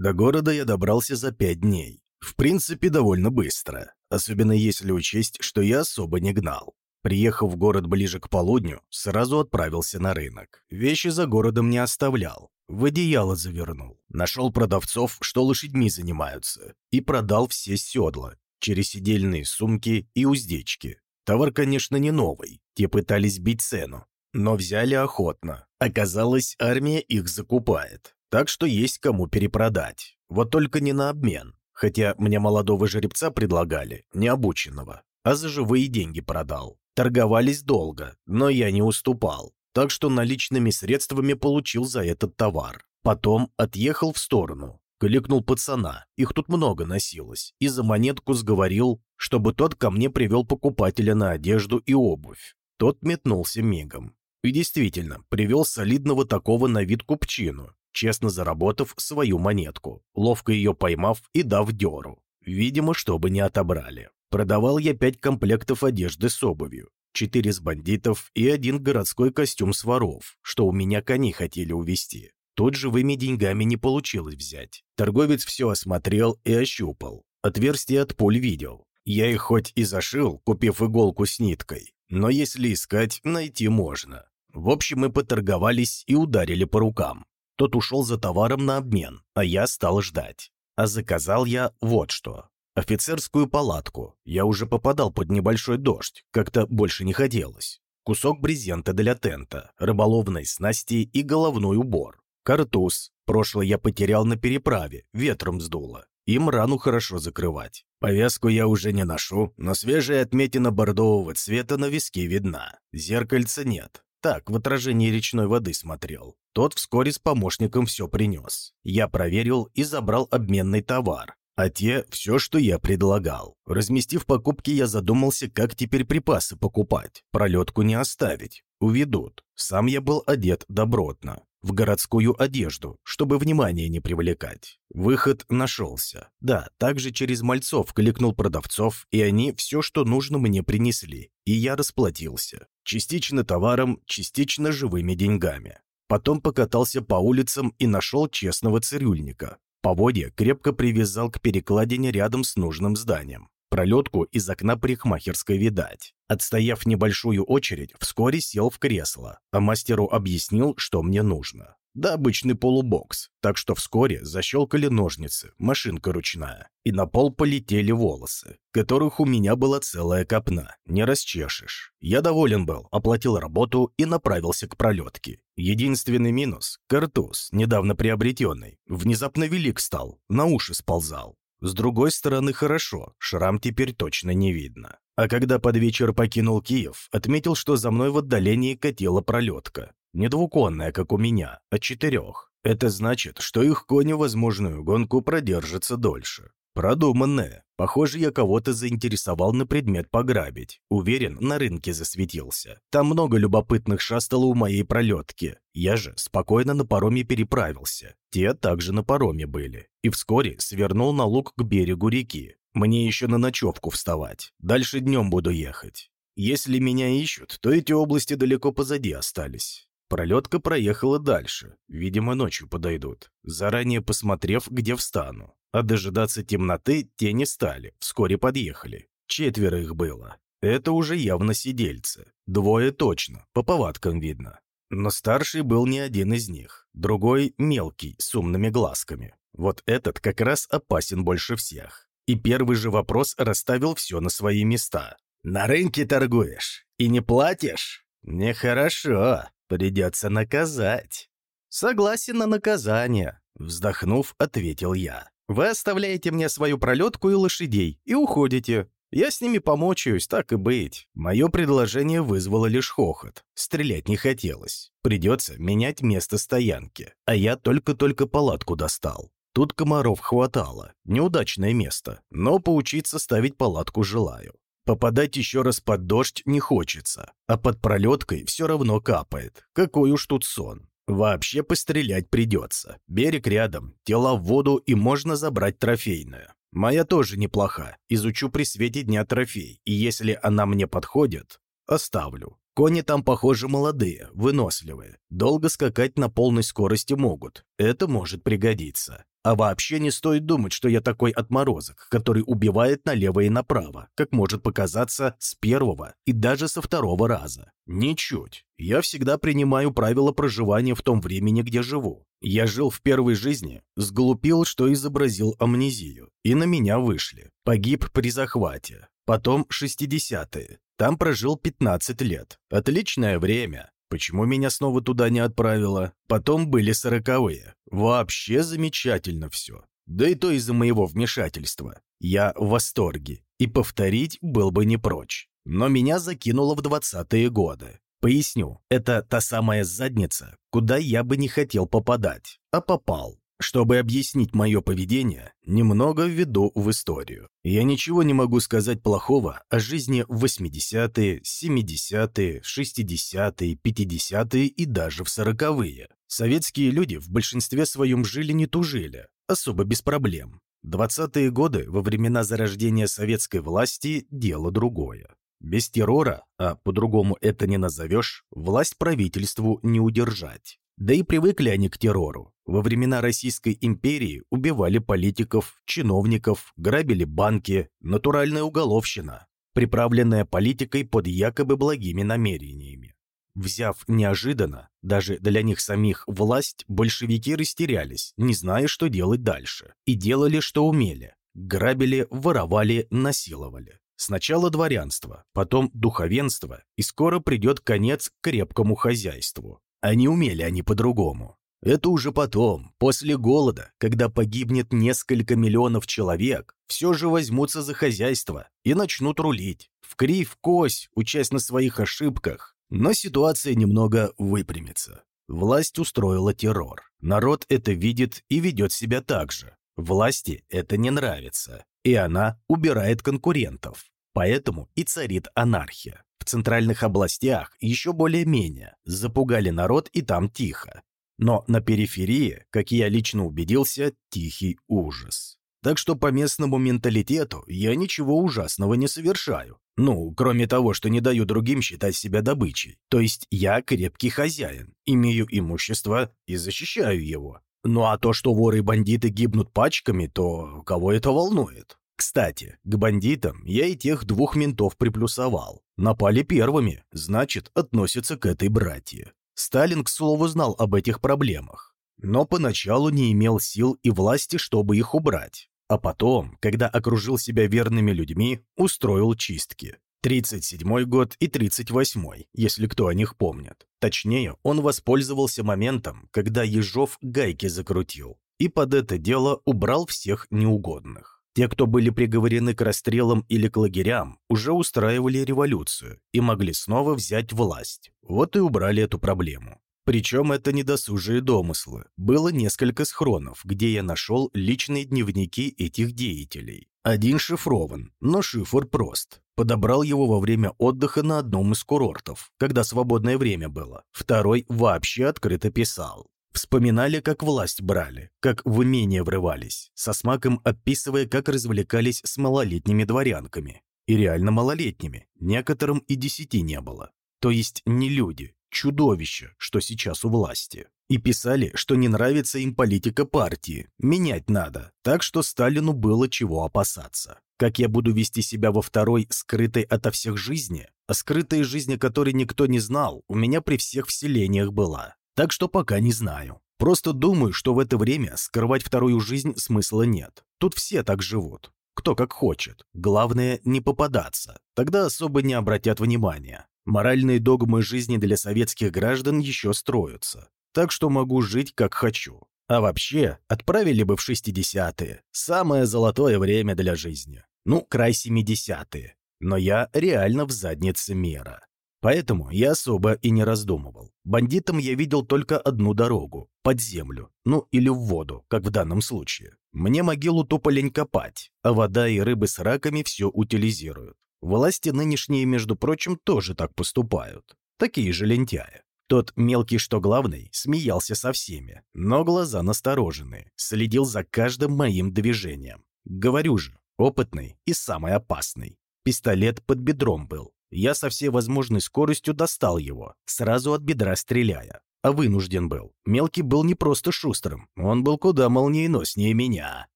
До города я добрался за пять дней. В принципе, довольно быстро, особенно если учесть, что я особо не гнал. Приехав в город ближе к полудню, сразу отправился на рынок. Вещи за городом не оставлял, в одеяло завернул. Нашел продавцов, что лошадьми занимаются, и продал все седла, через сидельные сумки и уздечки. Товар, конечно, не новый, те пытались бить цену, но взяли охотно. Оказалось, армия их закупает, так что есть кому перепродать. Вот только не на обмен, хотя мне молодого жеребца предлагали, необученного, а за живые деньги продал. Торговались долго, но я не уступал, так что наличными средствами получил за этот товар. Потом отъехал в сторону, кликнул пацана, их тут много носилось, и за монетку сговорил, чтобы тот ко мне привел покупателя на одежду и обувь. Тот метнулся мигом. И действительно, привел солидного такого на вид купчину, честно заработав свою монетку, ловко ее поймав и дав дёру. Видимо, чтобы не отобрали. Продавал я пять комплектов одежды с обувью, четыре с бандитов и один городской костюм с воров, что у меня кони хотели увезти. Тут живыми деньгами не получилось взять. Торговец все осмотрел и ощупал. Отверстия от пуль видел. Я их хоть и зашил, купив иголку с ниткой, но если искать, найти можно. В общем, мы поторговались и ударили по рукам. Тот ушел за товаром на обмен, а я стал ждать. А заказал я вот что. Офицерскую палатку. Я уже попадал под небольшой дождь, как-то больше не хотелось. Кусок брезента для тента, рыболовной снасти и головной убор. Картуз. Прошлое я потерял на переправе, ветром сдуло. Им рану хорошо закрывать. Повязку я уже не ношу, но свежая отметина бордового цвета на виске видна. Зеркальца нет. Так, в отражении речной воды смотрел. Тот вскоре с помощником все принес. Я проверил и забрал обменный товар а те – все, что я предлагал. Разместив покупки, я задумался, как теперь припасы покупать. Пролетку не оставить. Уведут. Сам я был одет добротно. В городскую одежду, чтобы внимание не привлекать. Выход нашелся. Да, также через мальцов кликнул продавцов, и они все, что нужно, мне принесли. И я расплатился. Частично товаром, частично живыми деньгами. Потом покатался по улицам и нашел честного цирюльника. Поводья крепко привязал к перекладине рядом с нужным зданием. Пролетку из окна парикмахерской видать. Отстояв небольшую очередь, вскоре сел в кресло, а мастеру объяснил, что мне нужно. Да обычный полубокс, так что вскоре защелкали ножницы, машинка ручная, и на пол полетели волосы, которых у меня была целая копна, не расчешешь. Я доволен был, оплатил работу и направился к пролетке. Единственный минус – картуз, недавно приобретенный, внезапно велик стал, на уши сползал. С другой стороны, хорошо, шрам теперь точно не видно. А когда под вечер покинул Киев, отметил, что за мной в отдалении катила пролетка. Не двуконная, как у меня, а четырех. Это значит, что их кони возможную гонку продержатся дольше. Продуманное. Похоже, я кого-то заинтересовал на предмет пограбить. Уверен, на рынке засветился. Там много любопытных шастало у моей пролетки. Я же спокойно на пароме переправился. Те также на пароме были. И вскоре свернул на луг к берегу реки. Мне еще на ночевку вставать. Дальше днем буду ехать. Если меня ищут, то эти области далеко позади остались. Пролетка проехала дальше, видимо, ночью подойдут, заранее посмотрев, где встану. А дожидаться темноты те не стали, вскоре подъехали. Четверо их было. Это уже явно сидельцы. Двое точно, по повадкам видно. Но старший был не один из них. Другой мелкий, с умными глазками. Вот этот как раз опасен больше всех. И первый же вопрос расставил все на свои места. «На рынке торгуешь? И не платишь?» «Нехорошо. Придется наказать». «Согласен на наказание», — вздохнув, ответил я. «Вы оставляете мне свою пролетку и лошадей и уходите. Я с ними помочусь, так и быть». Мое предложение вызвало лишь хохот. Стрелять не хотелось. Придется менять место стоянки. А я только-только палатку достал. Тут комаров хватало. Неудачное место, но поучиться ставить палатку желаю. Попадать еще раз под дождь не хочется, а под пролеткой все равно капает. Какой уж тут сон. Вообще пострелять придется. Берег рядом, тела в воду и можно забрать трофейную. Моя тоже неплоха, изучу при свете дня трофей, и если она мне подходит, оставлю. Кони там, похоже, молодые, выносливые. Долго скакать на полной скорости могут. Это может пригодиться. А вообще не стоит думать, что я такой отморозок, который убивает налево и направо, как может показаться с первого и даже со второго раза. Ничуть. Я всегда принимаю правила проживания в том времени, где живу. Я жил в первой жизни, сглупил, что изобразил амнезию, и на меня вышли. Погиб при захвате. Потом 60-е. Там прожил 15 лет. Отличное время. Почему меня снова туда не отправило? Потом были сороковые. Вообще замечательно все. Да и то из-за моего вмешательства. Я в восторге. И повторить был бы не прочь. Но меня закинуло в двадцатые годы. Поясню, это та самая задница, куда я бы не хотел попадать, а попал. Чтобы объяснить мое поведение, немного введу в историю. Я ничего не могу сказать плохого о жизни в 80-е, 70-е, 60-е, 50-е и даже в 40-е. Советские люди в большинстве своем жили не тужили, особо без проблем. 20-е годы, во времена зарождения советской власти, дело другое. Без террора, а по-другому это не назовешь, власть правительству не удержать. Да и привыкли они к террору. Во времена Российской империи убивали политиков, чиновников, грабили банки, натуральная уголовщина, приправленная политикой под якобы благими намерениями. Взяв неожиданно, даже для них самих власть, большевики растерялись, не зная, что делать дальше, и делали, что умели. Грабили, воровали, насиловали. Сначала дворянство, потом духовенство, и скоро придет конец крепкому хозяйству. А не умели они по-другому. Это уже потом, после голода, когда погибнет несколько миллионов человек, все же возьмутся за хозяйство и начнут рулить. В кривь, кось, учась на своих ошибках. Но ситуация немного выпрямится. Власть устроила террор. Народ это видит и ведет себя так же. Власти это не нравится. И она убирает конкурентов. Поэтому и царит анархия. В центральных областях еще более-менее запугали народ и там тихо. Но на периферии, как я лично убедился, тихий ужас. Так что по местному менталитету я ничего ужасного не совершаю. Ну, кроме того, что не даю другим считать себя добычей. То есть я крепкий хозяин, имею имущество и защищаю его. Ну а то, что воры и бандиты гибнут пачками, то кого это волнует? Кстати, к бандитам я и тех двух ментов приплюсовал. Напали первыми, значит, относятся к этой братье. Сталин, к слову, знал об этих проблемах, но поначалу не имел сил и власти, чтобы их убрать. А потом, когда окружил себя верными людьми, устроил чистки. 37 год и 38 если кто о них помнит. Точнее, он воспользовался моментом, когда Ежов гайки закрутил, и под это дело убрал всех неугодных. Те, кто были приговорены к расстрелам или к лагерям, уже устраивали революцию и могли снова взять власть. Вот и убрали эту проблему. Причем это не досужие домыслы. Было несколько схронов, где я нашел личные дневники этих деятелей. Один шифрован, но шифр прост. Подобрал его во время отдыха на одном из курортов, когда свободное время было. Второй вообще открыто писал. Вспоминали, как власть брали, как в имение врывались, со смаком описывая, как развлекались с малолетними дворянками. И реально малолетними, некоторым и десяти не было. То есть не люди, чудовища, что сейчас у власти. И писали, что не нравится им политика партии, менять надо, так что Сталину было чего опасаться. Как я буду вести себя во второй, скрытой ото всех жизни, а скрытой жизни, которой никто не знал, у меня при всех вселениях была. Так что пока не знаю. Просто думаю, что в это время скрывать вторую жизнь смысла нет. Тут все так живут. Кто как хочет. Главное, не попадаться. Тогда особо не обратят внимания. Моральные догмы жизни для советских граждан еще строятся. Так что могу жить как хочу. А вообще, отправили бы в 60-е. Самое золотое время для жизни. Ну, край 70-е. Но я реально в заднице мира. Поэтому я особо и не раздумывал. Бандитам я видел только одну дорогу – под землю, ну или в воду, как в данном случае. Мне могилу тупо лень копать, а вода и рыбы с раками все утилизируют. Власти нынешние, между прочим, тоже так поступают. Такие же лентяи. Тот мелкий, что главный, смеялся со всеми, но глаза настороженные, следил за каждым моим движением. Говорю же, опытный и самый опасный. Пистолет под бедром был, Я со всей возможной скоростью достал его, сразу от бедра стреляя. А вынужден был. Мелкий был не просто шустрым, он был куда молниеноснее меня.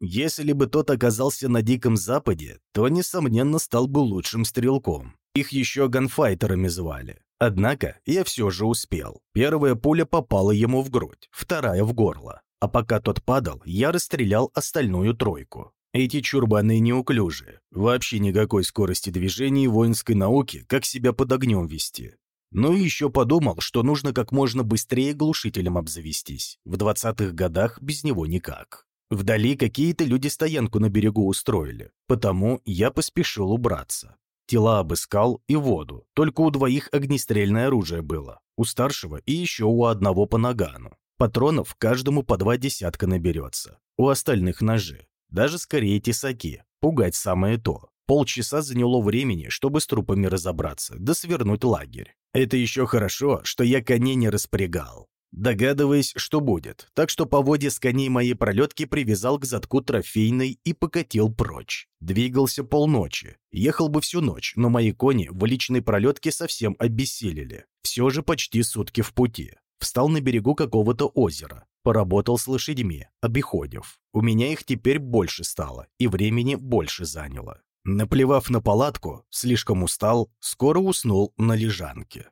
Если бы тот оказался на Диком Западе, то, несомненно, стал бы лучшим стрелком. Их еще ганфайтерами звали. Однако я все же успел. Первая пуля попала ему в грудь, вторая в горло. А пока тот падал, я расстрелял остальную тройку. Эти чурбаны неуклюжие. Вообще никакой скорости движения воинской науки, как себя под огнем вести. Ну и еще подумал, что нужно как можно быстрее глушителем обзавестись. В 20-х годах без него никак. Вдали какие-то люди стоянку на берегу устроили, потому я поспешил убраться. Тела обыскал и воду, только у двоих огнестрельное оружие было, у старшего и еще у одного по нагану. Патронов каждому по два десятка наберется, у остальных ножи, даже скорее тесаки, пугать самое то. Полчаса заняло времени, чтобы с трупами разобраться, да свернуть лагерь. Это еще хорошо, что я коней не распрягал, догадываясь, что будет, так что по воде с коней моей пролетки привязал к задку трофейной и покатил прочь. Двигался полночи, ехал бы всю ночь, но мои кони в личной пролетке совсем обессилели. Все же почти сутки в пути. Встал на берегу какого-то озера, поработал с лошадьми, обиходив. У меня их теперь больше стало, и времени больше заняло. Наплевав на палатку, слишком устал, скоро уснул на лежанке.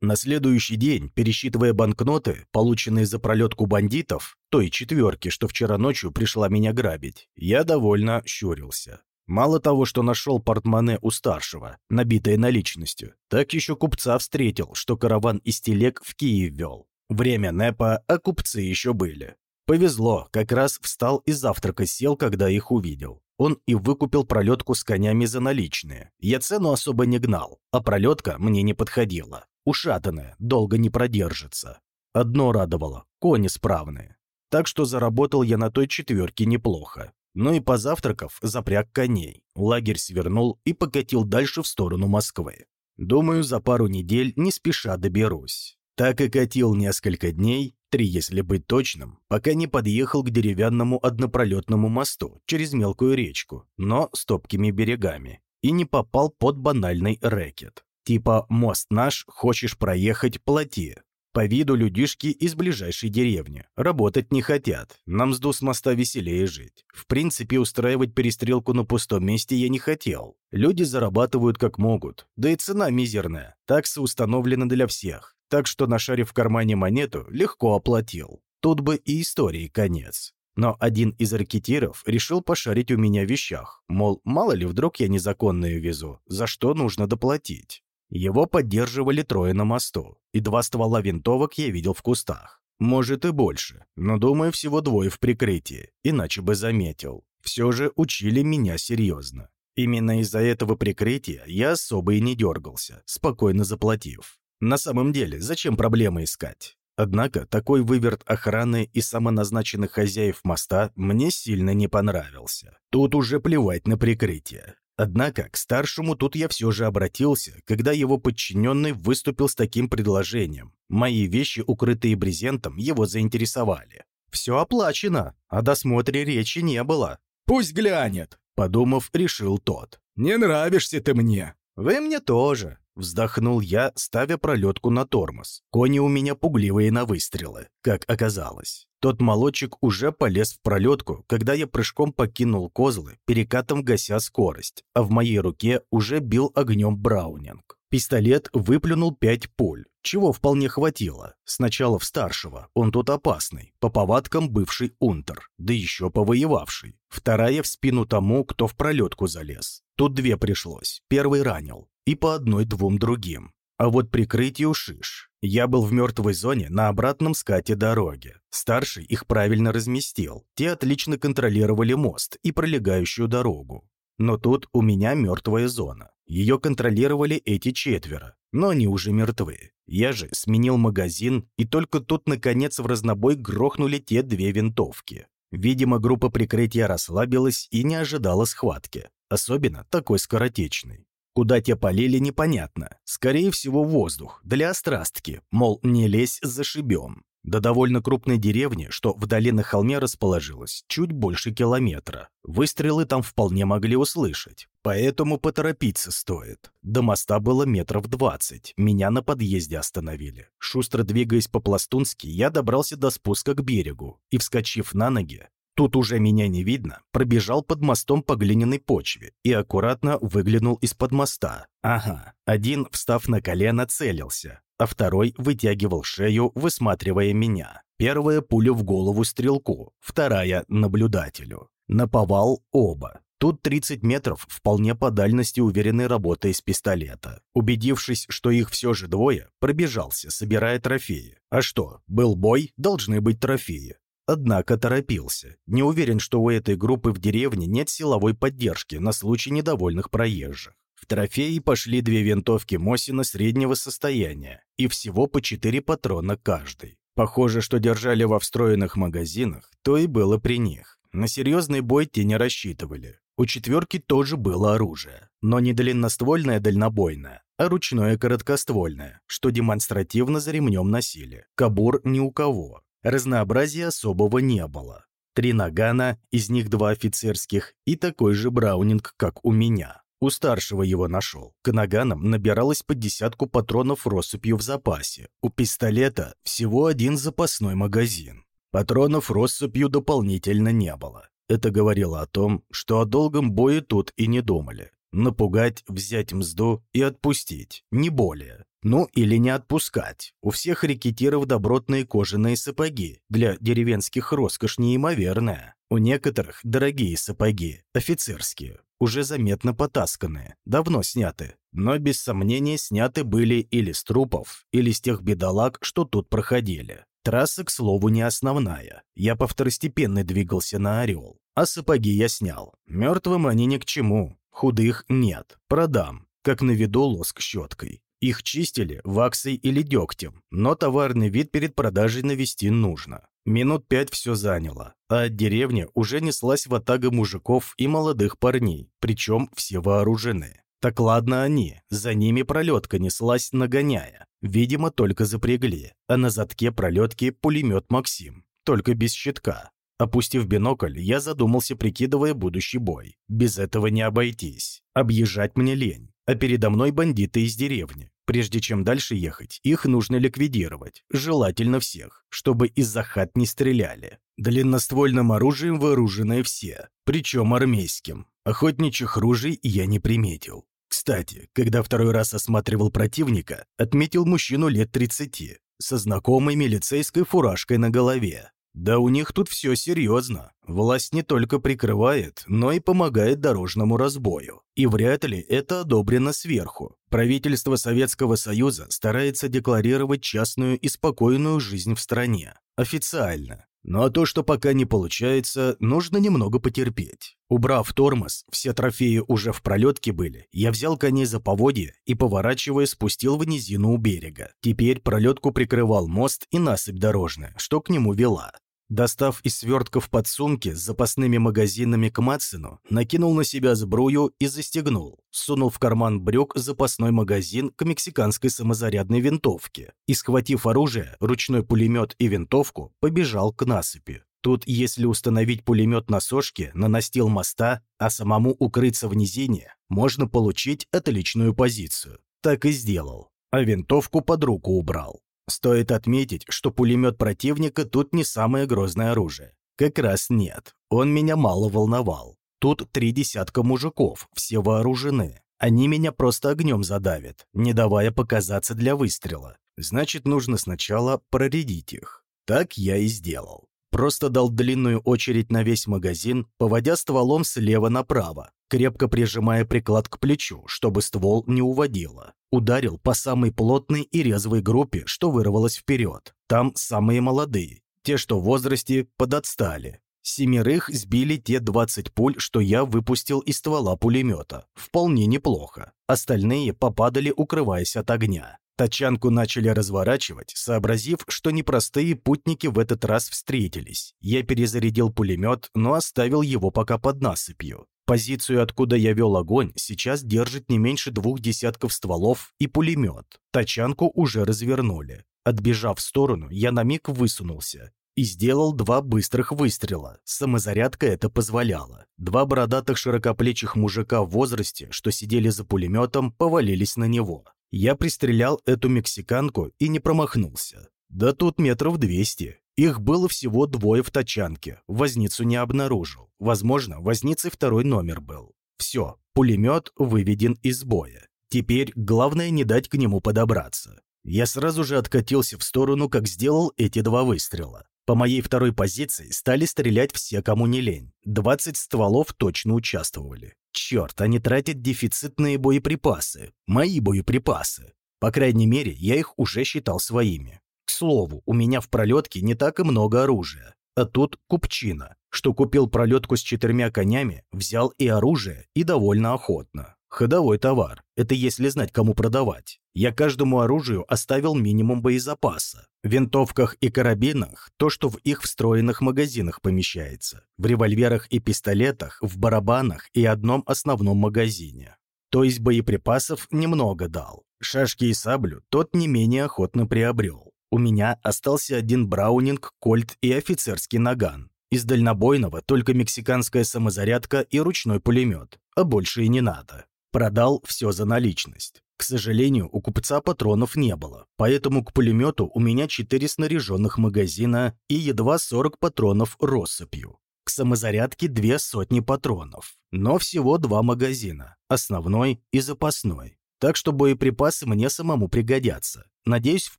На следующий день, пересчитывая банкноты, полученные за пролетку бандитов, той четверки, что вчера ночью пришла меня грабить, я довольно щурился. Мало того, что нашел портмоне у старшего, набитое наличностью, так еще купца встретил, что караван из телег в Киев вел. Время НЭПа, а купцы еще были. Повезло, как раз встал и завтрака сел, когда их увидел. Он и выкупил пролетку с конями за наличные. Я цену особо не гнал, а пролетка мне не подходила. Ушатанная, долго не продержится. Одно радовало – кони справные. Так что заработал я на той четверке неплохо. Ну и позавтракав, запряг коней. Лагерь свернул и покатил дальше в сторону Москвы. Думаю, за пару недель не спеша доберусь. Так и катил несколько дней, три, если быть точным, пока не подъехал к деревянному однопролетному мосту через мелкую речку, но с топкими берегами, и не попал под банальный рэкет. Типа «мост наш, хочешь проехать, плати». По виду людишки из ближайшей деревни. Работать не хотят. Нам с с моста веселее жить. В принципе, устраивать перестрелку на пустом месте я не хотел. Люди зарабатывают как могут. Да и цена мизерная. Таксы установлены для всех так что, нашарив в кармане монету, легко оплатил. Тут бы и истории конец. Но один из ракетиров решил пошарить у меня в вещах, мол, мало ли вдруг я незаконную везу, за что нужно доплатить. Его поддерживали трое на мосту, и два ствола винтовок я видел в кустах. Может и больше, но, думаю, всего двое в прикрытии, иначе бы заметил. Все же учили меня серьезно. Именно из-за этого прикрытия я особо и не дергался, спокойно заплатив. На самом деле, зачем проблемы искать? Однако такой выверт охраны и самоназначенных хозяев моста мне сильно не понравился. Тут уже плевать на прикрытие. Однако к старшему тут я все же обратился, когда его подчиненный выступил с таким предложением. Мои вещи, укрытые брезентом, его заинтересовали. «Все оплачено, о досмотре речи не было». «Пусть глянет», — подумав, решил тот. «Не нравишься ты мне». «Вы мне тоже», Вздохнул я, ставя пролетку на тормоз. Кони у меня пугливые на выстрелы, как оказалось. Тот молочек уже полез в пролетку, когда я прыжком покинул козлы, перекатом гася скорость, а в моей руке уже бил огнем браунинг. Пистолет выплюнул пять пуль, чего вполне хватило. Сначала в старшего, он тут опасный, по повадкам бывший унтер, да еще повоевавший. Вторая в спину тому, кто в пролетку залез. Тут две пришлось, первый ранил, и по одной-двум другим. А вот прикрытию шиш. Я был в мертвой зоне на обратном скате дороги. Старший их правильно разместил. Те отлично контролировали мост и пролегающую дорогу. Но тут у меня мертвая зона. Ее контролировали эти четверо, но они уже мертвы. Я же сменил магазин, и только тут, наконец, в разнобой грохнули те две винтовки. Видимо, группа прикрытия расслабилась и не ожидала схватки, особенно такой скоротечной. Куда те полили, непонятно. Скорее всего, воздух, для острастки, мол, не лезь, зашибем. До довольно крупной деревни, что вдали на холме расположилась, чуть больше километра. Выстрелы там вполне могли услышать, поэтому поторопиться стоит. До моста было метров двадцать, меня на подъезде остановили. Шустро двигаясь по-пластунски, я добрался до спуска к берегу и, вскочив на ноги, Тут уже меня не видно, пробежал под мостом по глиняной почве и аккуратно выглянул из-под моста. Ага, один, встав на колено, целился, а второй вытягивал шею, высматривая меня. Первая пуля в голову стрелку, вторая — наблюдателю. Наповал оба. Тут 30 метров вполне по дальности уверенной работы из пистолета. Убедившись, что их все же двое, пробежался, собирая трофеи. А что, был бой, должны быть трофеи. Однако торопился. Не уверен, что у этой группы в деревне нет силовой поддержки на случай недовольных проезжих. В трофеи пошли две винтовки Мосина среднего состояния и всего по четыре патрона каждой. Похоже, что держали во встроенных магазинах, то и было при них. На серьезный бой те не рассчитывали. У четверки тоже было оружие, но не длинноствольное дальнобойное, а ручное короткоствольное, что демонстративно за ремнем носили. Кабур ни у кого. Разнообразия особого не было. Три нагана, из них два офицерских, и такой же браунинг, как у меня. У старшего его нашел. К наганам набиралось по десятку патронов россыпью в запасе. У пистолета всего один запасной магазин. Патронов россыпью дополнительно не было. Это говорило о том, что о долгом бое тут и не думали. Напугать, взять мзду и отпустить, не более. Ну или не отпускать. У всех рекетиров добротные кожаные сапоги. Для деревенских роскошь неимоверная. У некоторых дорогие сапоги, офицерские, уже заметно потасканные, давно сняты. Но без сомнения сняты были или с трупов, или с тех бедолаг, что тут проходили. Трасса, к слову, не основная. Я по второстепенной двигался на «Орел». А сапоги я снял. Мертвым они ни к чему. Худых нет. Продам. Как на виду лоск щеткой. Их чистили ваксой или дегтем, но товарный вид перед продажей навести нужно. Минут пять все заняло, а от деревни уже неслась ватага мужиков и молодых парней, причем все вооружены. Так ладно они, за ними пролетка неслась, нагоняя. Видимо, только запрягли, а на задке пролетки пулемет «Максим», только без щитка. Опустив бинокль, я задумался, прикидывая будущий бой. Без этого не обойтись. Объезжать мне лень. А передо мной бандиты из деревни. Прежде чем дальше ехать, их нужно ликвидировать, желательно всех, чтобы из-за хат не стреляли. Длинноствольным оружием вооружены все, причем армейским. Охотничьих ружей я не приметил. Кстати, когда второй раз осматривал противника, отметил мужчину лет 30, со знакомой милицейской фуражкой на голове. Да у них тут все серьезно. Власть не только прикрывает, но и помогает дорожному разбою. И вряд ли это одобрено сверху. Правительство Советского Союза старается декларировать частную и спокойную жизнь в стране. Официально. Ну а то, что пока не получается, нужно немного потерпеть. Убрав тормоз, все трофеи уже в пролетке были, я взял коней за поводья и, поворачивая, спустил в низину у берега. Теперь пролетку прикрывал мост и насыпь дорожная, что к нему вела. Достав из свертков подсумки с запасными магазинами к Матсену, накинул на себя сбрую и застегнул. Сунул в карман брюк запасной магазин к мексиканской самозарядной винтовке и, схватив оружие, ручной пулемет и винтовку, побежал к насыпи. Тут, если установить пулемет на сошке, на настил моста, а самому укрыться в низине, можно получить отличную позицию. Так и сделал. А винтовку под руку убрал. Стоит отметить, что пулемет противника тут не самое грозное оружие. Как раз нет, он меня мало волновал. Тут три десятка мужиков, все вооружены. Они меня просто огнем задавят, не давая показаться для выстрела. Значит, нужно сначала проредить их. Так я и сделал. Просто дал длинную очередь на весь магазин, поводя стволом слева направо, крепко прижимая приклад к плечу, чтобы ствол не уводило. Ударил по самой плотной и резвой группе, что вырвалось вперед. Там самые молодые, те, что в возрасте, подотстали. Семерых сбили те 20 пуль, что я выпустил из ствола пулемета. Вполне неплохо. Остальные попадали, укрываясь от огня. Тачанку начали разворачивать, сообразив, что непростые путники в этот раз встретились. Я перезарядил пулемет, но оставил его пока под насыпью. Позицию, откуда я вел огонь, сейчас держит не меньше двух десятков стволов и пулемет. Тачанку уже развернули. Отбежав в сторону, я на миг высунулся и сделал два быстрых выстрела. Самозарядка это позволяла. Два бородатых широкоплечих мужика в возрасте, что сидели за пулеметом, повалились на него. Я пристрелял эту мексиканку и не промахнулся. Да тут метров двести. Их было всего двое в тачанке. Возницу не обнаружил. Возможно, возницей второй номер был. Все, пулемет выведен из боя. Теперь главное не дать к нему подобраться. Я сразу же откатился в сторону, как сделал эти два выстрела. По моей второй позиции стали стрелять все, кому не лень. 20 стволов точно участвовали. Черт, они тратят дефицитные боеприпасы. Мои боеприпасы. По крайней мере, я их уже считал своими. Слову, у меня в пролетке не так и много оружия. А тут купчина, что купил пролетку с четырьмя конями, взял и оружие, и довольно охотно. Ходовой товар. Это если знать, кому продавать. Я каждому оружию оставил минимум боезапаса. В винтовках и карабинах то, что в их встроенных магазинах помещается. В револьверах и пистолетах, в барабанах и одном основном магазине. То есть боеприпасов немного дал. Шашки и саблю тот не менее охотно приобрел. У меня остался один браунинг, кольт и офицерский наган. Из дальнобойного только мексиканская самозарядка и ручной пулемет, а больше и не надо. Продал все за наличность. К сожалению, у купца патронов не было, поэтому к пулемету у меня 4 снаряженных магазина и едва 40 патронов россыпью. К самозарядке две сотни патронов, но всего два магазина, основной и запасной. Так что боеприпасы мне самому пригодятся. Надеюсь, в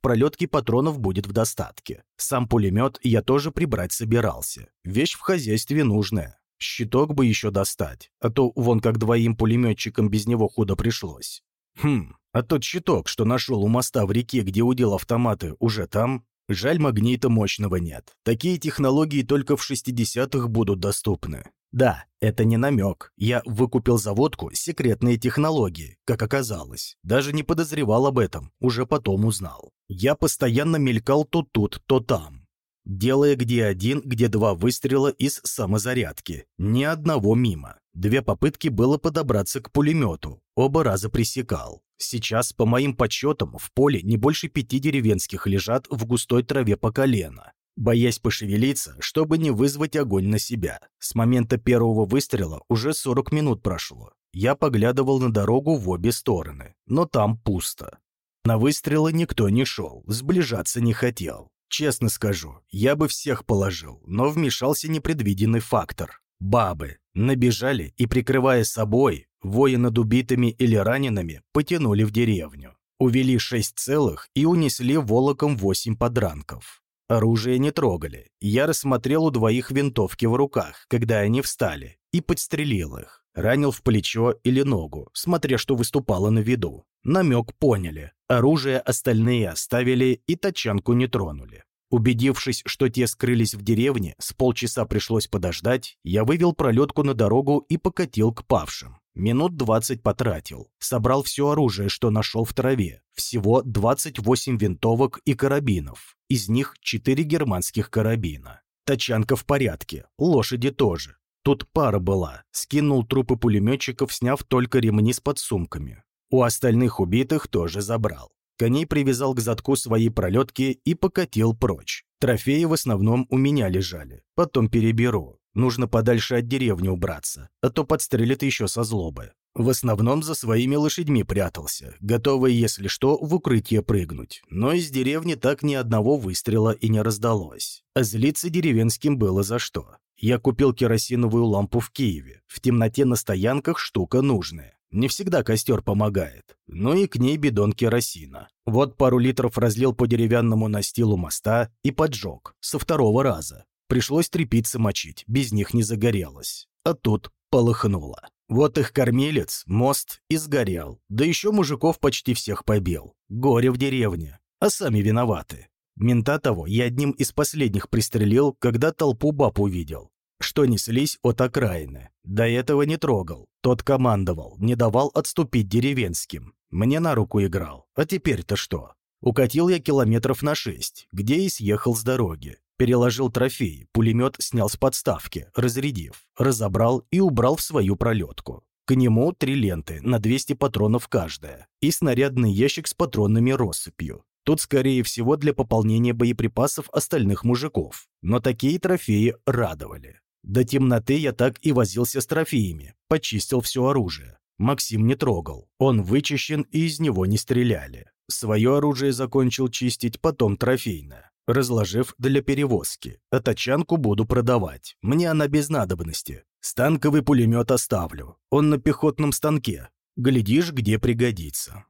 пролетке патронов будет в достатке. Сам пулемет я тоже прибрать собирался. Вещь в хозяйстве нужная. Щиток бы еще достать, а то вон как двоим пулеметчикам без него худо пришлось. Хм, а тот щиток, что нашел у моста в реке, где удел автоматы, уже там? Жаль, магнита мощного нет. Такие технологии только в 60-х будут доступны. Да, это не намек. Я выкупил заводку секретные технологии, как оказалось. Даже не подозревал об этом, уже потом узнал. Я постоянно мелькал то тут, то там делая где один, где два выстрела из самозарядки. Ни одного мимо. Две попытки было подобраться к пулемету. Оба раза пресекал. Сейчас, по моим подсчетам, в поле не больше пяти деревенских лежат в густой траве по колено, боясь пошевелиться, чтобы не вызвать огонь на себя. С момента первого выстрела уже 40 минут прошло. Я поглядывал на дорогу в обе стороны, но там пусто. На выстрелы никто не шел, сближаться не хотел. Честно скажу, я бы всех положил, но вмешался непредвиденный фактор. Бабы набежали и, прикрывая собой, воя над убитыми или ранеными, потянули в деревню. Увели шесть целых и унесли волоком восемь подранков. Оружие не трогали. Я рассмотрел у двоих винтовки в руках, когда они встали, и подстрелил их. Ранил в плечо или ногу, смотря что выступало на виду. Намек поняли. Оружие остальные оставили и тачанку не тронули. Убедившись, что те скрылись в деревне, с полчаса пришлось подождать, я вывел пролетку на дорогу и покатил к павшим. Минут 20 потратил. Собрал все оружие, что нашел в траве. Всего 28 винтовок и карабинов. Из них 4 германских карабина. Тачанка в порядке, лошади тоже. Тут пара была. Скинул трупы пулеметчиков, сняв только ремни с подсумками. У остальных убитых тоже забрал. Коней привязал к задку своей пролетки и покатил прочь. Трофеи в основном у меня лежали. Потом переберу. Нужно подальше от деревни убраться, а то подстрелят еще со злобы. В основном за своими лошадьми прятался, готовый, если что, в укрытие прыгнуть. Но из деревни так ни одного выстрела и не раздалось. А злиться деревенским было за что. Я купил керосиновую лампу в Киеве. В темноте на стоянках штука нужная. Не всегда костер помогает, но и к ней бидон керосина. Вот пару литров разлил по деревянному настилу моста и поджег. Со второго раза. Пришлось трепицы мочить, без них не загорелось. А тут полыхнуло. Вот их кормилец, мост и сгорел. Да еще мужиков почти всех побил. Горе в деревне. А сами виноваты. Мента того я одним из последних пристрелил, когда толпу баб увидел что неслись от окраины. До этого не трогал. Тот командовал, не давал отступить деревенским. Мне на руку играл. А теперь-то что? Укатил я километров на шесть, где и съехал с дороги. Переложил трофей, пулемет снял с подставки, разрядив, разобрал и убрал в свою пролетку. К нему три ленты на 200 патронов каждая и снарядный ящик с патронами россыпью. Тут, скорее всего, для пополнения боеприпасов остальных мужиков. Но такие трофеи радовали. До темноты я так и возился с трофеями, почистил все оружие. Максим не трогал, он вычищен и из него не стреляли. Свое оружие закончил чистить, потом трофейное, разложив для перевозки. А тачанку буду продавать, мне она без надобности. Станковый пулемет оставлю, он на пехотном станке. Глядишь, где пригодится.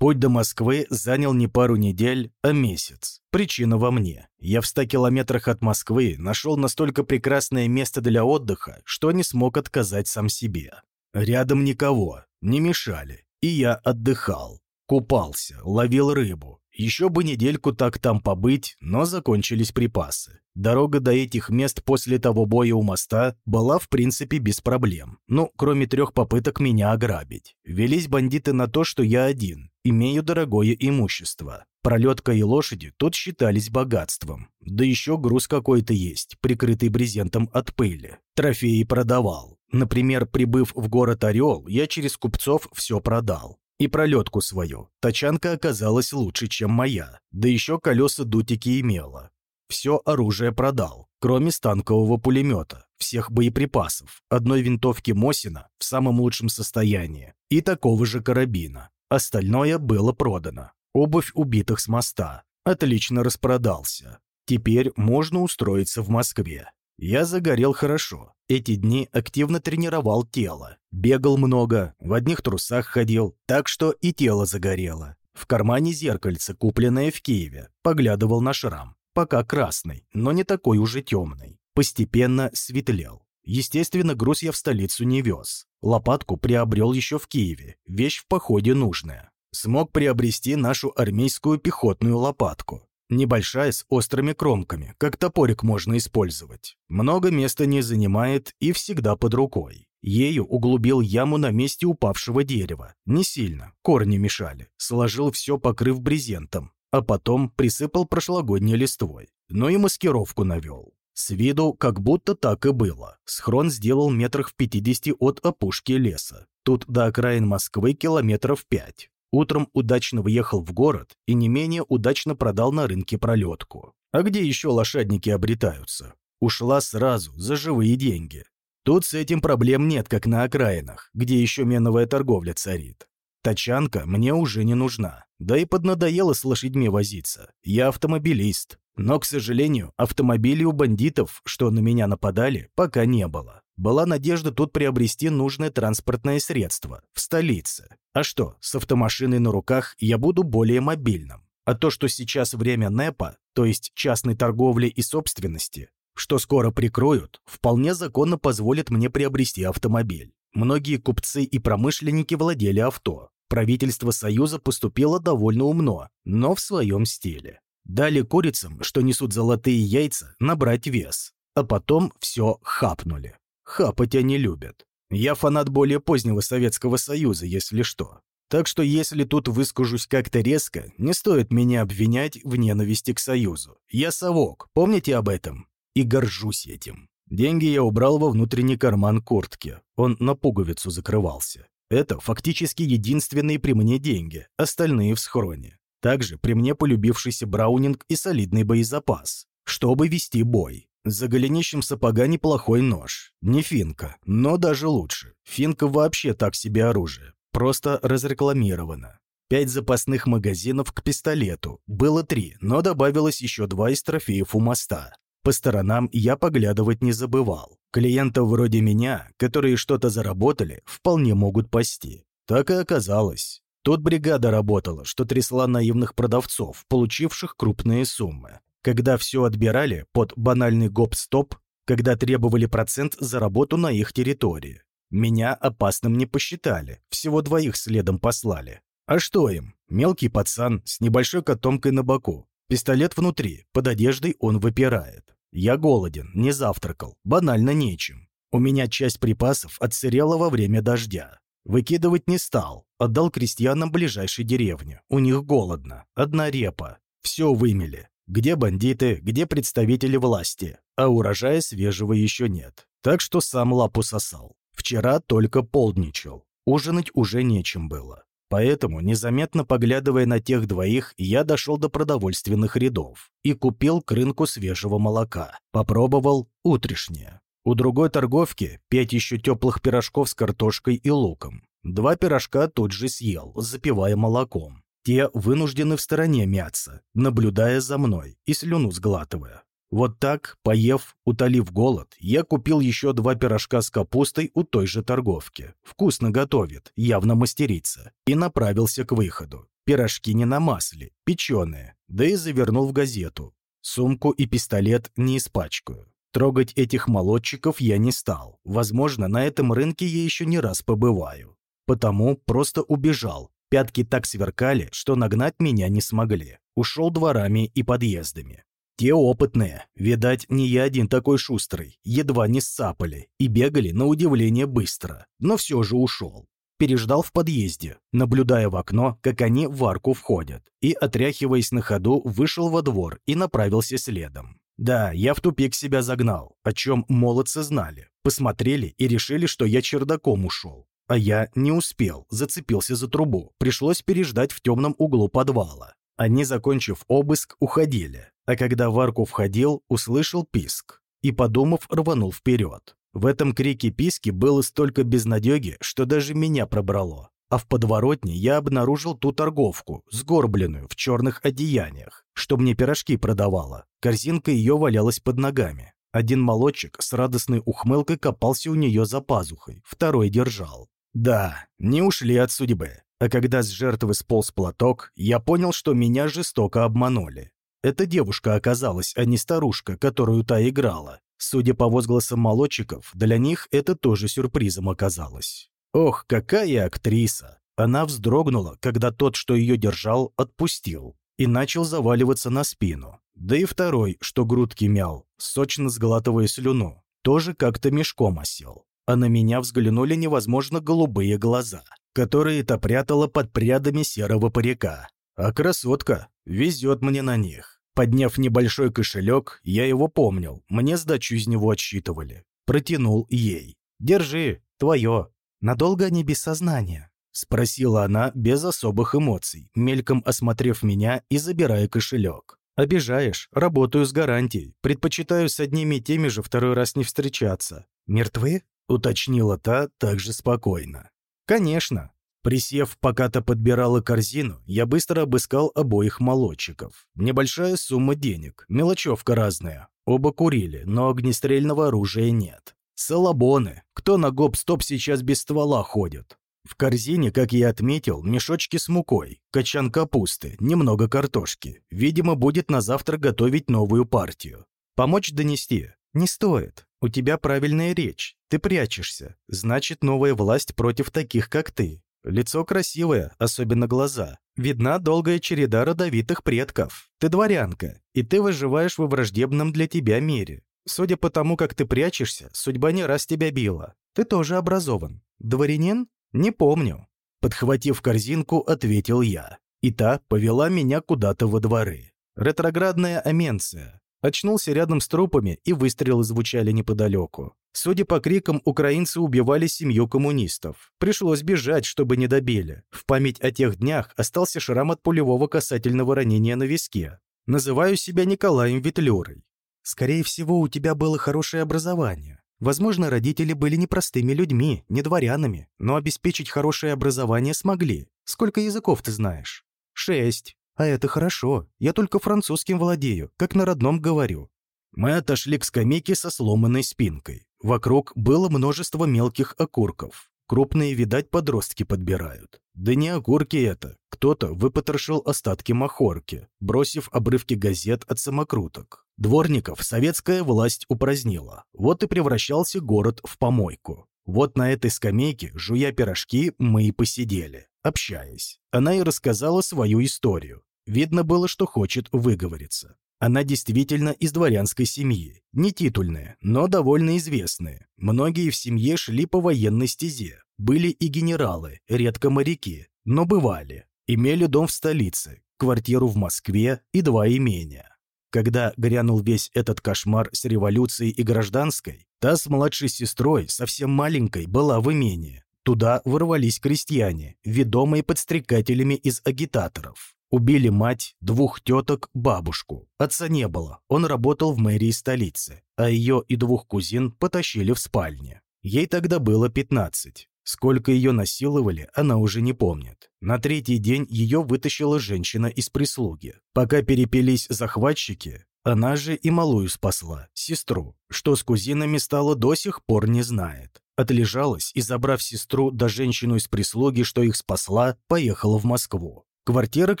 Путь до Москвы занял не пару недель, а месяц. Причина во мне. Я в ста километрах от Москвы нашел настолько прекрасное место для отдыха, что не смог отказать сам себе. Рядом никого, не мешали, и я отдыхал. Купался, ловил рыбу. Еще бы недельку так там побыть, но закончились припасы. Дорога до этих мест после того боя у моста была в принципе без проблем. Ну, кроме трех попыток меня ограбить. Велись бандиты на то, что я один, имею дорогое имущество. Пролетка и лошади тут считались богатством. Да еще груз какой-то есть, прикрытый брезентом от пыли. Трофеи продавал. Например, прибыв в город Орел, я через купцов все продал. И пролетку свою. Тачанка оказалась лучше, чем моя. Да еще колеса дутики имела. Все оружие продал, кроме станкового пулемета, всех боеприпасов, одной винтовки Мосина в самом лучшем состоянии и такого же карабина. Остальное было продано. Обувь убитых с моста. Отлично распродался. Теперь можно устроиться в Москве. Я загорел хорошо. Эти дни активно тренировал тело. Бегал много, в одних трусах ходил, так что и тело загорело. В кармане зеркальце, купленное в Киеве. Поглядывал на шрам пока красный, но не такой уже темный. Постепенно светлел. Естественно, груз я в столицу не вез. Лопатку приобрел еще в Киеве, вещь в походе нужная. Смог приобрести нашу армейскую пехотную лопатку. Небольшая, с острыми кромками, как топорик можно использовать. Много места не занимает и всегда под рукой. Ею углубил яму на месте упавшего дерева. Не сильно, корни мешали. Сложил все, покрыв брезентом а потом присыпал прошлогодней листвой, но и маскировку навел. С виду как будто так и было. Схрон сделал метрах в 50 от опушки леса. Тут до окраин Москвы километров 5. Утром удачно въехал в город и не менее удачно продал на рынке пролетку. А где еще лошадники обретаются? Ушла сразу, за живые деньги. Тут с этим проблем нет, как на окраинах, где еще меновая торговля царит. Тачанка мне уже не нужна. Да и поднадоело с лошадьми возиться. Я автомобилист. Но, к сожалению, автомобилей у бандитов, что на меня нападали, пока не было. Была надежда тут приобрести нужное транспортное средство в столице. А что, с автомашиной на руках я буду более мобильным. А то, что сейчас время НЭПа, то есть частной торговли и собственности, что скоро прикроют, вполне законно позволит мне приобрести автомобиль. Многие купцы и промышленники владели авто. Правительство Союза поступило довольно умно, но в своем стиле. Дали курицам, что несут золотые яйца, набрать вес, а потом все хапнули. Хапать они любят. Я фанат более позднего Советского Союза, если что. Так что если тут выскажусь как-то резко, не стоит меня обвинять в ненависти к Союзу. Я совок, помните об этом? И горжусь этим. Деньги я убрал во внутренний карман куртки. Он на пуговицу закрывался. Это фактически единственные при мне деньги, остальные в схроне. Также при мне полюбившийся браунинг и солидный боезапас, чтобы вести бой. За голенищем сапога неплохой нож. Не финка, но даже лучше. Финка вообще так себе оружие. Просто разрекламировано. Пять запасных магазинов к пистолету. Было три, но добавилось еще два из трофеев у моста. По сторонам я поглядывать не забывал. Клиентов вроде меня, которые что-то заработали, вполне могут пасти. Так и оказалось. Тут бригада работала, что трясла наивных продавцов, получивших крупные суммы. Когда все отбирали под банальный гоп-стоп, когда требовали процент за работу на их территории. Меня опасным не посчитали, всего двоих следом послали. А что им? Мелкий пацан с небольшой котомкой на боку. Пистолет внутри, под одеждой он выпирает. Я голоден, не завтракал, банально нечем. У меня часть припасов отсырела во время дождя. Выкидывать не стал, отдал крестьянам ближайшей деревни. У них голодно, одна репа. Все вымели. Где бандиты, где представители власти. А урожая свежего еще нет. Так что сам лапу сосал. Вчера только полдничал. Ужинать уже нечем было. Поэтому, незаметно поглядывая на тех двоих, я дошел до продовольственных рядов и купил к рынку свежего молока. Попробовал утрешнее. У другой торговки пять еще теплых пирожков с картошкой и луком. Два пирожка тут же съел, запивая молоком. Те вынуждены в стороне мяться, наблюдая за мной и слюну сглатывая. Вот так, поев, утолив голод, я купил еще два пирожка с капустой у той же торговки. Вкусно готовит, явно мастерица. И направился к выходу. Пирожки не на масле, печеные, да и завернул в газету. Сумку и пистолет не испачкаю. Трогать этих молодчиков я не стал. Возможно, на этом рынке я еще не раз побываю. Потому просто убежал. Пятки так сверкали, что нагнать меня не смогли. Ушел дворами и подъездами. Те опытные, видать, не я один такой шустрый, едва не сцапали и бегали на удивление быстро, но все же ушел. Переждал в подъезде, наблюдая в окно, как они в арку входят, и, отряхиваясь на ходу, вышел во двор и направился следом. Да, я в тупик себя загнал, о чем молодцы знали. Посмотрели и решили, что я чердаком ушел. А я не успел, зацепился за трубу. Пришлось переждать в темном углу подвала. Они, закончив обыск, уходили. А когда в арку входил, услышал писк. И, подумав, рванул вперед. В этом крике писки было столько безнадеги, что даже меня пробрало. А в подворотне я обнаружил ту торговку, сгорбленную, в черных одеяниях, что мне пирожки продавала. Корзинка ее валялась под ногами. Один молодчик с радостной ухмылкой копался у нее за пазухой, второй держал. Да, не ушли от судьбы. А когда с жертвы сполз платок, я понял, что меня жестоко обманули. Эта девушка оказалась, а не старушка, которую та играла. Судя по возгласам молодчиков, для них это тоже сюрпризом оказалось. Ох, какая актриса! Она вздрогнула, когда тот, что ее держал, отпустил и начал заваливаться на спину. Да и второй, что грудки мял, сочно сглатывая слюну, тоже как-то мешком осел. А на меня взглянули невозможно голубые глаза, которые-то прятала под прядами серого парика. А красотка, везет мне на них. Подняв небольшой кошелек, я его помнил, мне сдачу из него отсчитывали. Протянул ей. «Держи, твое». «Надолго они без сознания?» — спросила она без особых эмоций, мельком осмотрев меня и забирая кошелек. «Обижаешь. Работаю с гарантией. Предпочитаю с одними и теми же второй раз не встречаться». «Мертвы?» — уточнила та также спокойно. «Конечно». Присев, пока то подбирала корзину, я быстро обыскал обоих молодчиков. Небольшая сумма денег, мелочевка разная. Оба курили, но огнестрельного оружия нет. Салабоны. Кто на гоп-стоп сейчас без ствола ходит? В корзине, как я отметил, мешочки с мукой, качан капусты, немного картошки. Видимо, будет на завтра готовить новую партию. Помочь донести? Не стоит. У тебя правильная речь. Ты прячешься. Значит, новая власть против таких, как ты. Лицо красивое, особенно глаза. Видна долгая череда родовитых предков. Ты дворянка, и ты выживаешь во враждебном для тебя мире. Судя по тому, как ты прячешься, судьба не раз тебя била. Ты тоже образован. Дворянин? Не помню. Подхватив корзинку, ответил я. И та повела меня куда-то во дворы. Ретроградная аменция. Очнулся рядом с трупами, и выстрелы звучали неподалеку. Судя по крикам, украинцы убивали семью коммунистов. Пришлось бежать, чтобы не добили. В память о тех днях остался шрам от пулевого касательного ранения на виске. Называю себя Николаем Ветлюрой. Скорее всего, у тебя было хорошее образование. Возможно, родители были непростыми людьми, не дворянами, но обеспечить хорошее образование смогли. Сколько языков ты знаешь? Шесть. А это хорошо. Я только французским владею, как на родном говорю. Мы отошли к скамейке со сломанной спинкой. Вокруг было множество мелких окурков. Крупные, видать, подростки подбирают. Да не огурки это. Кто-то выпотрошил остатки махорки, бросив обрывки газет от самокруток. Дворников советская власть упразднила. Вот и превращался город в помойку. Вот на этой скамейке, жуя пирожки, мы и посидели, общаясь. Она и рассказала свою историю. Видно было, что хочет выговориться. Она действительно из дворянской семьи, не титульная, но довольно известная. Многие в семье шли по военной стезе. Были и генералы, редко моряки, но бывали. Имели дом в столице, квартиру в Москве и два имения. Когда грянул весь этот кошмар с революцией и гражданской, та с младшей сестрой, совсем маленькой, была в имении. Туда ворвались крестьяне, ведомые подстрекателями из агитаторов. Убили мать, двух теток, бабушку. Отца не было, он работал в мэрии столицы, а ее и двух кузин потащили в спальне. Ей тогда было 15. Сколько ее насиловали, она уже не помнит. На третий день ее вытащила женщина из прислуги. Пока перепились захватчики, она же и малую спасла, сестру, что с кузинами стало до сих пор не знает. Отлежалась и, забрав сестру да женщину из прислуги, что их спасла, поехала в Москву. Квартира, к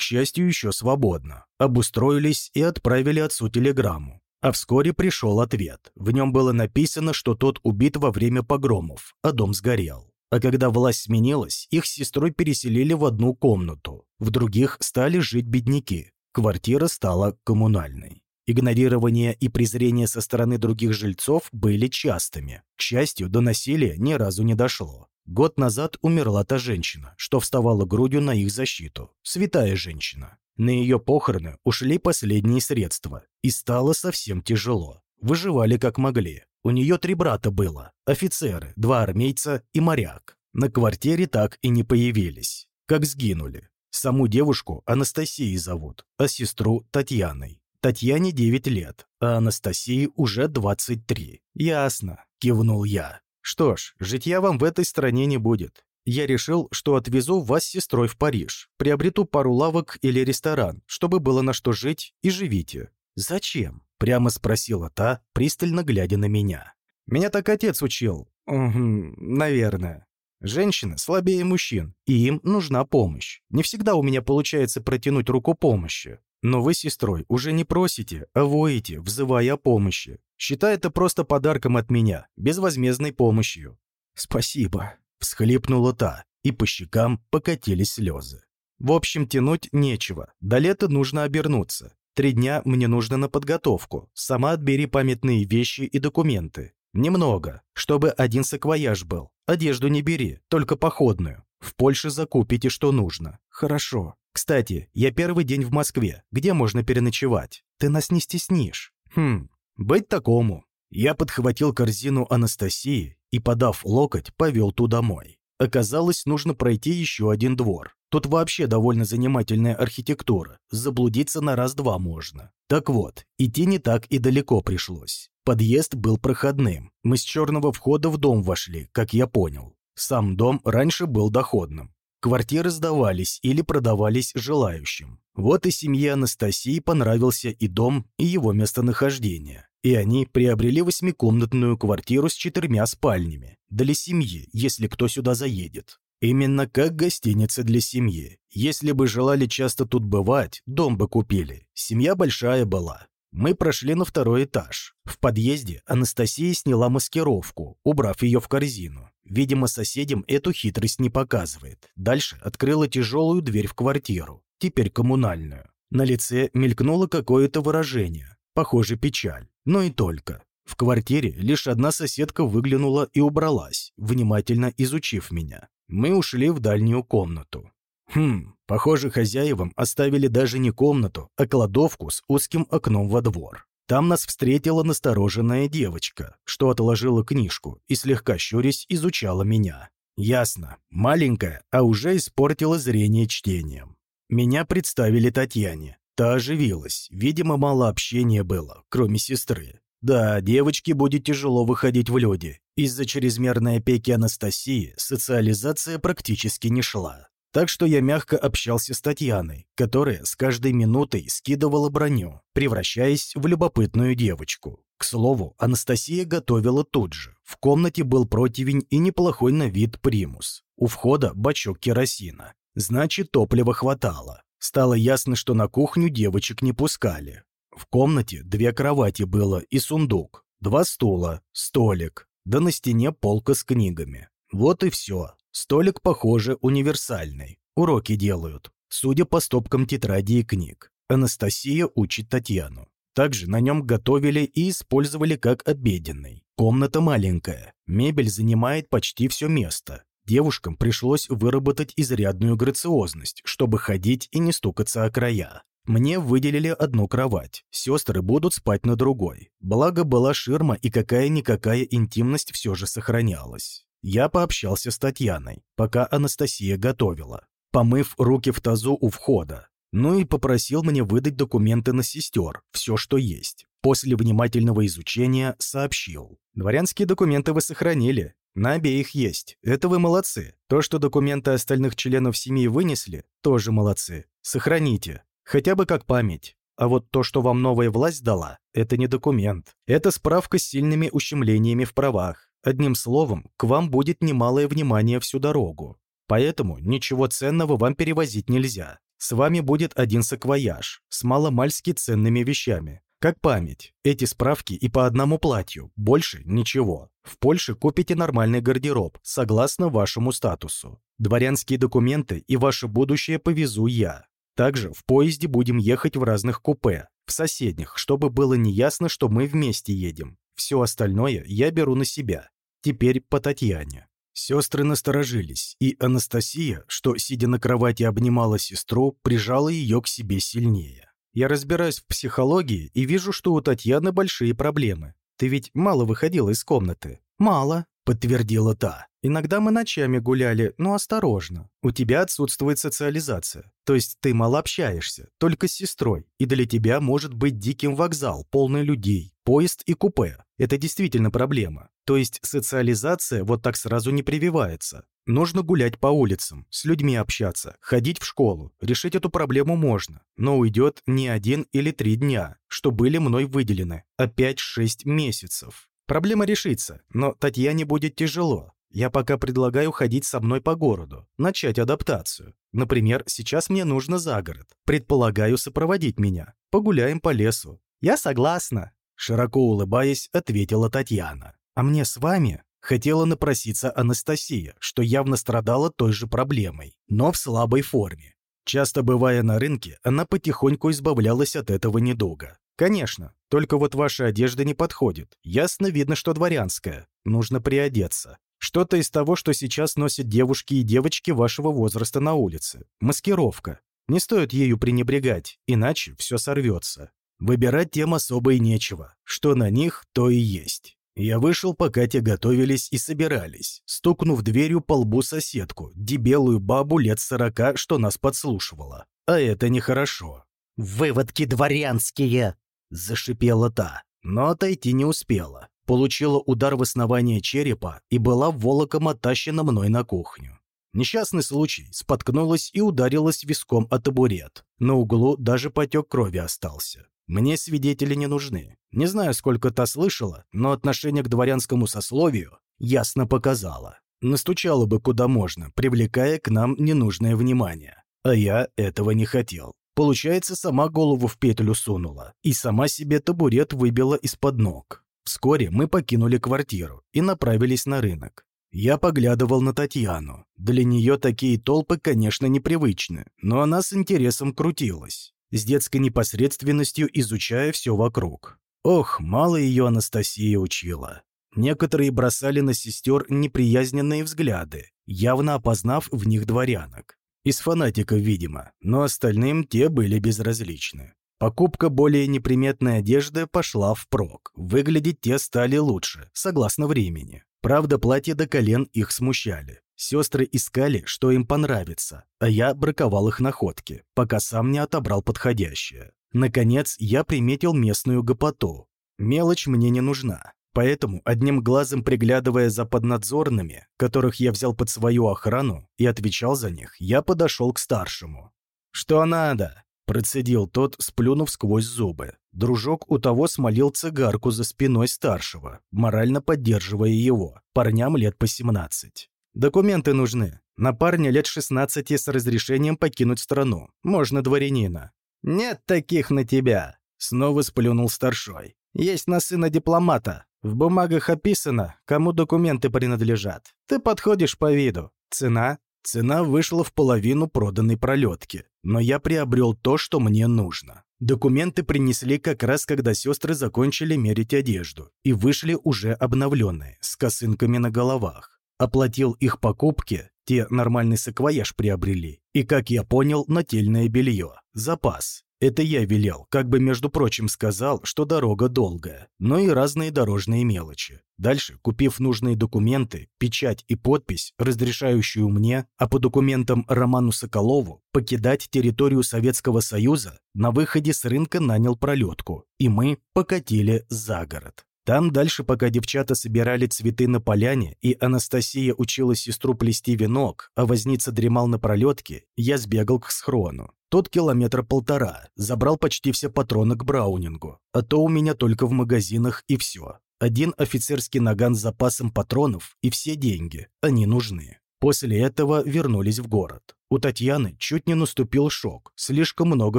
счастью, еще свободна. Обустроились и отправили отцу телеграмму. А вскоре пришел ответ. В нем было написано, что тот убит во время погромов, а дом сгорел. А когда власть сменилась, их с сестрой переселили в одну комнату. В других стали жить бедняки. Квартира стала коммунальной. Игнорирование и презрение со стороны других жильцов были частыми. К счастью, до насилия ни разу не дошло. Год назад умерла та женщина, что вставала грудью на их защиту. Святая женщина. На ее похороны ушли последние средства. И стало совсем тяжело. Выживали как могли. У нее три брата было. Офицеры, два армейца и моряк. На квартире так и не появились. Как сгинули. Саму девушку Анастасией зовут, а сестру Татьяной. Татьяне 9 лет, а Анастасии уже 23. «Ясно», – кивнул я. Что ж, житья вам в этой стране не будет. Я решил, что отвезу вас с сестрой в Париж, приобрету пару лавок или ресторан, чтобы было на что жить, и живите. Зачем? Прямо спросила та, пристально глядя на меня. Меня так отец учил. Угу, наверное. Женщины слабее мужчин, и им нужна помощь. Не всегда у меня получается протянуть руку помощи. Но вы сестрой уже не просите, а воете, взывая о помощи. Считай это просто подарком от меня, безвозмездной помощью». «Спасибо», — всхлипнула та, и по щекам покатились слезы. «В общем, тянуть нечего. До лета нужно обернуться. Три дня мне нужно на подготовку. Сама отбери памятные вещи и документы. Немного, чтобы один саквояж был. Одежду не бери, только походную. В Польше закупите, что нужно. Хорошо. Кстати, я первый день в Москве. Где можно переночевать? Ты нас не стеснишь. Хм, быть такому. Я подхватил корзину Анастасии и, подав локоть, повел ту домой. Оказалось, нужно пройти еще один двор. Тут вообще довольно занимательная архитектура. Заблудиться на раз-два можно. Так вот, идти не так и далеко пришлось. Подъезд был проходным. Мы с черного входа в дом вошли, как я понял. Сам дом раньше был доходным. Квартиры сдавались или продавались желающим. Вот и семье Анастасии понравился и дом, и его местонахождение и они приобрели восьмикомнатную квартиру с четырьмя спальнями для семьи, если кто сюда заедет. Именно как гостиница для семьи. Если бы желали часто тут бывать, дом бы купили. Семья большая была. Мы прошли на второй этаж. В подъезде Анастасия сняла маскировку, убрав ее в корзину. Видимо, соседям эту хитрость не показывает. Дальше открыла тяжелую дверь в квартиру, теперь коммунальную. На лице мелькнуло какое-то выражение, похоже, печаль. Но и только. В квартире лишь одна соседка выглянула и убралась, внимательно изучив меня. Мы ушли в дальнюю комнату. Хм, похоже, хозяевам оставили даже не комнату, а кладовку с узким окном во двор. Там нас встретила настороженная девочка, что отложила книжку и, слегка щурясь, изучала меня. Ясно, маленькая, а уже испортила зрение чтением. Меня представили Татьяне. Та оживилась. Видимо, мало общения было, кроме сестры. Да, девочке будет тяжело выходить в люди. Из-за чрезмерной опеки Анастасии социализация практически не шла. Так что я мягко общался с Татьяной, которая с каждой минутой скидывала броню, превращаясь в любопытную девочку. К слову, Анастасия готовила тут же. В комнате был противень и неплохой на вид примус. У входа бачок керосина. Значит, топлива хватало. Стало ясно, что на кухню девочек не пускали. В комнате две кровати было и сундук, два стула, столик, да на стене полка с книгами. Вот и все. Столик, похоже, универсальный. Уроки делают, судя по стопкам тетради и книг. Анастасия учит Татьяну. Также на нем готовили и использовали как обеденный. Комната маленькая, мебель занимает почти все место. Девушкам пришлось выработать изрядную грациозность, чтобы ходить и не стукаться о края. Мне выделили одну кровать, сестры будут спать на другой. Благо была ширма и какая-никакая интимность все же сохранялась. Я пообщался с Татьяной, пока Анастасия готовила, помыв руки в тазу у входа. Ну и попросил мне выдать документы на сестер, все, что есть. После внимательного изучения сообщил. Дворянские документы вы сохранили. На обеих есть. Это вы молодцы. То, что документы остальных членов семьи вынесли, тоже молодцы. Сохраните. Хотя бы как память. А вот то, что вам новая власть дала, это не документ. Это справка с сильными ущемлениями в правах. Одним словом, к вам будет немалое внимание всю дорогу. Поэтому ничего ценного вам перевозить нельзя. С вами будет один саквояж с маломальски ценными вещами. Как память. Эти справки и по одному платью. Больше ничего. В Польше купите нормальный гардероб, согласно вашему статусу. Дворянские документы и ваше будущее повезу я. Также в поезде будем ехать в разных купе, в соседних, чтобы было неясно, что мы вместе едем. Все остальное я беру на себя. Теперь по Татьяне. Сестры насторожились, и Анастасия, что, сидя на кровати, обнимала сестру, прижала ее к себе сильнее. Я разбираюсь в психологии и вижу, что у Татьяны большие проблемы. Ты ведь мало выходила из комнаты. Мало, подтвердила та. Иногда мы ночами гуляли, но осторожно. У тебя отсутствует социализация. То есть ты мало общаешься, только с сестрой. И для тебя может быть диким вокзал, полный людей, поезд и купе. Это действительно проблема. То есть социализация вот так сразу не прививается. Нужно гулять по улицам, с людьми общаться, ходить в школу. Решить эту проблему можно, но уйдет не один или три дня, что были мной выделены, а 5-6 месяцев. Проблема решится, но Татьяне будет тяжело. Я пока предлагаю ходить со мной по городу, начать адаптацию. Например, сейчас мне нужно за город. Предполагаю сопроводить меня. Погуляем по лесу. Я согласна. Широко улыбаясь, ответила Татьяна. А мне с вами хотела напроситься Анастасия, что явно страдала той же проблемой, но в слабой форме. Часто бывая на рынке, она потихоньку избавлялась от этого недуга. «Конечно, только вот ваша одежда не подходит. Ясно видно, что дворянская. Нужно приодеться. Что-то из того, что сейчас носят девушки и девочки вашего возраста на улице. Маскировка. Не стоит ею пренебрегать, иначе все сорвется. Выбирать тем особо и нечего. Что на них, то и есть». Я вышел, пока те готовились и собирались, стукнув дверью по лбу соседку, дебелую бабу лет сорока, что нас подслушивала. А это нехорошо. «Выводки дворянские!» Зашипела та, но отойти не успела. Получила удар в основание черепа и была волоком оттащена мной на кухню. Несчастный случай, споткнулась и ударилась виском о табурет. На углу даже потек крови остался. Мне свидетели не нужны. Не знаю, сколько та слышала, но отношение к дворянскому сословию ясно показала. Настучала бы куда можно, привлекая к нам ненужное внимание. А я этого не хотел. Получается, сама голову в петлю сунула и сама себе табурет выбила из-под ног. Вскоре мы покинули квартиру и направились на рынок. Я поглядывал на Татьяну. Для нее такие толпы, конечно, непривычны, но она с интересом крутилась, с детской непосредственностью изучая все вокруг. Ох, мало ее Анастасия учила. Некоторые бросали на сестер неприязненные взгляды, явно опознав в них дворянок. Из фанатиков, видимо, но остальным те были безразличны. Покупка более неприметной одежды пошла впрок. Выглядеть те стали лучше, согласно времени. Правда, платья до колен их смущали. Сестры искали, что им понравится, а я браковал их находки, пока сам не отобрал подходящее. Наконец, я приметил местную гопоту. Мелочь мне не нужна. Поэтому, одним глазом приглядывая за поднадзорными, которых я взял под свою охрану и отвечал за них, я подошел к старшему. «Что надо?» – процедил тот, сплюнув сквозь зубы. Дружок у того смолил цигарку за спиной старшего, морально поддерживая его, парням лет по 17. «Документы нужны. На парня лет 16 с разрешением покинуть страну. Можно дворянина». «Нет таких на тебя!» – снова сплюнул старшой. «Есть на сына дипломата, в бумагах описано, кому документы принадлежат. Ты подходишь по виду. Цена? Цена вышла в половину проданной пролетки, но я приобрел то, что мне нужно. Документы принесли как раз, когда сестры закончили мерить одежду, и вышли уже обновленные, с косынками на головах. Оплатил их покупки, те нормальный саквояж приобрели, и, как я понял, нательное белье, запас. Это я велел, как бы, между прочим, сказал, что дорога долгая, но и разные дорожные мелочи. Дальше, купив нужные документы, печать и подпись, разрешающую мне, а по документам Роману Соколову, покидать территорию Советского Союза, на выходе с рынка нанял пролетку, и мы покатили за город. Там дальше, пока девчата собирали цветы на поляне, и Анастасия учила сестру плести венок, а возница дремал на пролетке, я сбегал к схрону. Тот километра полтора, забрал почти все патроны к Браунингу, а то у меня только в магазинах и все. Один офицерский наган с запасом патронов и все деньги, они нужны. После этого вернулись в город. У Татьяны чуть не наступил шок, слишком много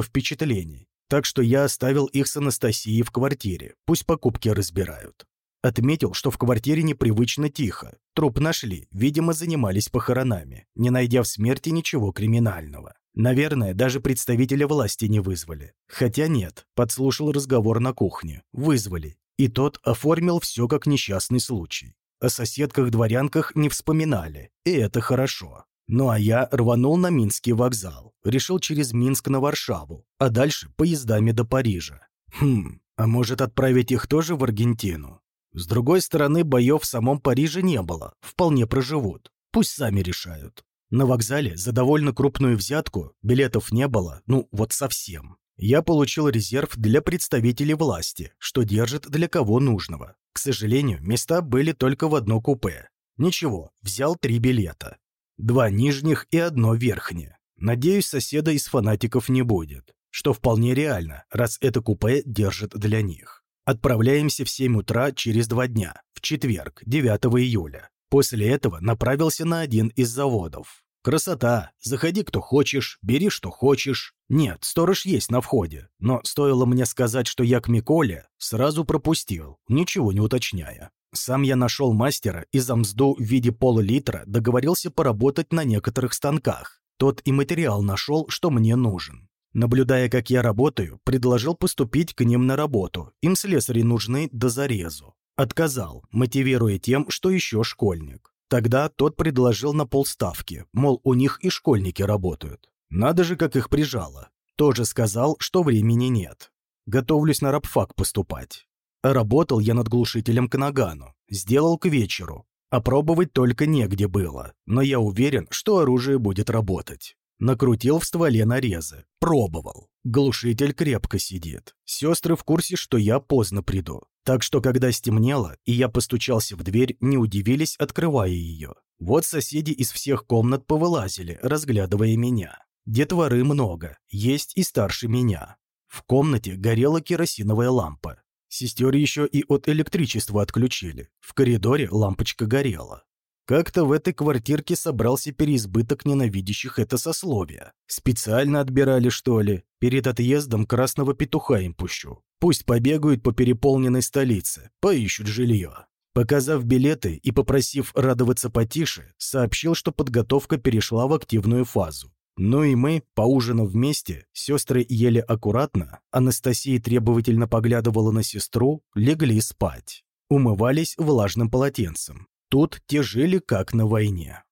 впечатлений так что я оставил их с Анастасией в квартире, пусть покупки разбирают. Отметил, что в квартире непривычно тихо. Труп нашли, видимо, занимались похоронами, не найдя в смерти ничего криминального. Наверное, даже представителя власти не вызвали. Хотя нет, подслушал разговор на кухне. Вызвали. И тот оформил все как несчастный случай. О соседках-дворянках не вспоминали, и это хорошо. Ну а я рванул на Минский вокзал. Решил через Минск на Варшаву, а дальше поездами до Парижа. Хм, а может отправить их тоже в Аргентину? С другой стороны, боев в самом Париже не было, вполне проживут. Пусть сами решают. На вокзале за довольно крупную взятку билетов не было, ну вот совсем. Я получил резерв для представителей власти, что держит для кого нужного. К сожалению, места были только в одно купе. Ничего, взял три билета. Два нижних и одно верхнее. Надеюсь, соседа из фанатиков не будет. Что вполне реально, раз это купе держит для них. Отправляемся в 7 утра через два дня, в четверг, 9 июля. После этого направился на один из заводов. Красота. Заходи, кто хочешь, бери, что хочешь. Нет, сторож есть на входе. Но стоило мне сказать, что я к Миколе, сразу пропустил, ничего не уточняя. Сам я нашел мастера и за мзду в виде пол-литра договорился поработать на некоторых станках. Тот и материал нашел, что мне нужен. Наблюдая, как я работаю, предложил поступить к ним на работу. Им слесари нужны до зарезу. Отказал, мотивируя тем, что еще школьник. Тогда тот предложил на полставки, мол, у них и школьники работают. Надо же, как их прижало. Тоже сказал, что времени нет. Готовлюсь на рабфак поступать. Работал я над глушителем к нагану. Сделал к вечеру. Опробовать только негде было, но я уверен, что оружие будет работать. Накрутил в стволе нарезы. Пробовал. Глушитель крепко сидит. Сестры в курсе, что я поздно приду. Так что, когда стемнело, и я постучался в дверь, не удивились, открывая ее. Вот соседи из всех комнат повылазили, разглядывая меня. Детворы много, есть и старше меня. В комнате горела керосиновая лампа. Сестер еще и от электричества отключили. В коридоре лампочка горела. Как-то в этой квартирке собрался переизбыток ненавидящих это сословие. Специально отбирали, что ли? Перед отъездом красного петуха им пущу. Пусть побегают по переполненной столице, поищут жилье. Показав билеты и попросив радоваться потише, сообщил, что подготовка перешла в активную фазу. Ну и мы, поужинав вместе, сестры ели аккуратно, Анастасия требовательно поглядывала на сестру, легли спать. Умывались влажным полотенцем. Тут те жили как на войне.